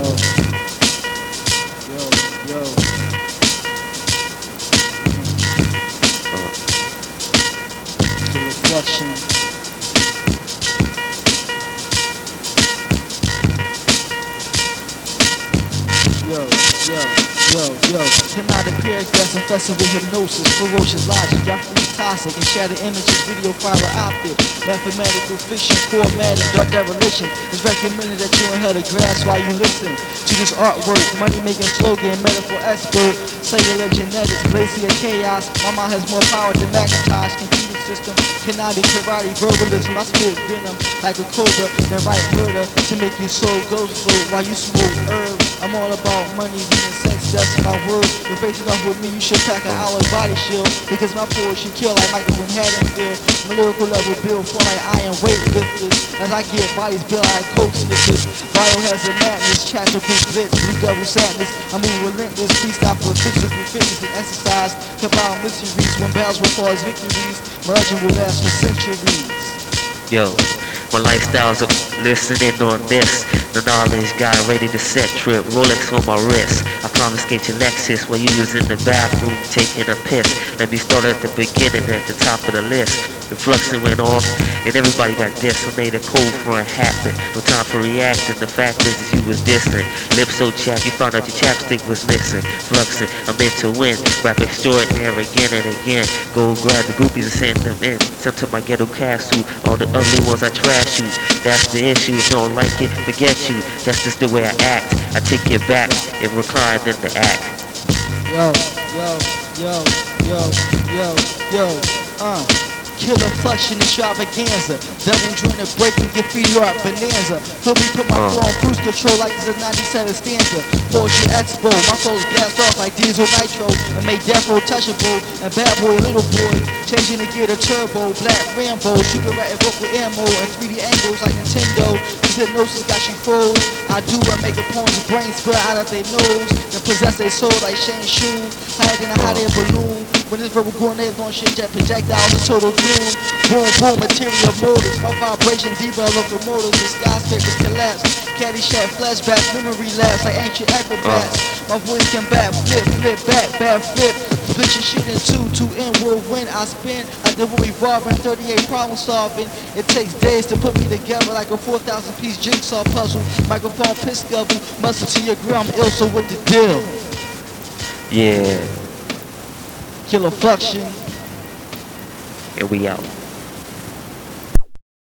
Yo, yo. The reflection. Yo, yo, yo, yo. Cannot appear gas infested with hypnosis, ferocious logic, toxic and shatter images, video fiber optic, mathematical fiction, core matter, dark revelation. It's recommended that you inhale the grass while you listen to this artwork, money making slogan, metaphor expert, cellular genetics, glacier chaos. My mind has more power than Macintosh, computer system, be karate, verbalism. I spit venom like a cobra, then write murder to make you so ghostful while you smoke herbs. I'm all about money, being that's my word. You're facing off with me, you should pack an hour body shield. Because my poetry kill like Michael from Haddonfield. My lyrical level build for like iron weightlifters. As I get bodies built like coke sniffers. Biohazard madness, chapter blitz, blue double sadness. I move relentless, freestyle for physical fitness and exercise. Combine mysteries when battles will cause victories. Merging will last for centuries. Yo, my lifestyle's listening on this. The knowledge guy ready to set trip. Rolex on my wrist. I confiscate your Lexus while you in the bathroom taking a piss. Let me start at the beginning, at the top of the list. The fluxing went off, and everybody got a cold front happen. No time for reacting. The fact is, is you was distant. Lips so chapped, you found out your chapstick was missing. Fluxing, I'm meant to win. Rap extraordinary again and again. Go grab the groupies and send them in. Send to my ghetto castle. All the ugly ones I trash you. That's the issue. If you don't like it, forget you. That's just the way I act. I take it back and recline in the act. Yo, yo, yo, yo, yo, yo, uh. Killer flushing extravaganza. Devil joint to break and get free art bonanza. Help me put my flow on cruise control like it's a 97 stanza. Poetry expo, my flow's blast off like diesel nitro. And make death row touchable. And bad boy, little boy. Changing to get a turbo. Black Rambo. Shooting right at vocal ammo. And 3D angles like Nintendo. This hypnosis got you froze. I do I make opponents' brains spill out of their nose. And possess their soul like Shane than a hot air balloon. When this verbal grenade on shit jet projectiles is total doom. Boom, boom, material motors. My vibration derail locomotives The skyscrapers collapse. Caddy Caddyshack flashbacks, memory lapse like ancient acrobats. Uh. My voice can back, flip, flip, back, back, flip. Split your shit in two, two in whirlwind. I spin the Woody revolving, 38 problem solving. It takes days to put me together like a 4,000 piece jigsaw puzzle. Microphone piss double, muscle to your grill. I'm ill, so what the deal? Yeah, Killer fluxion. and we out.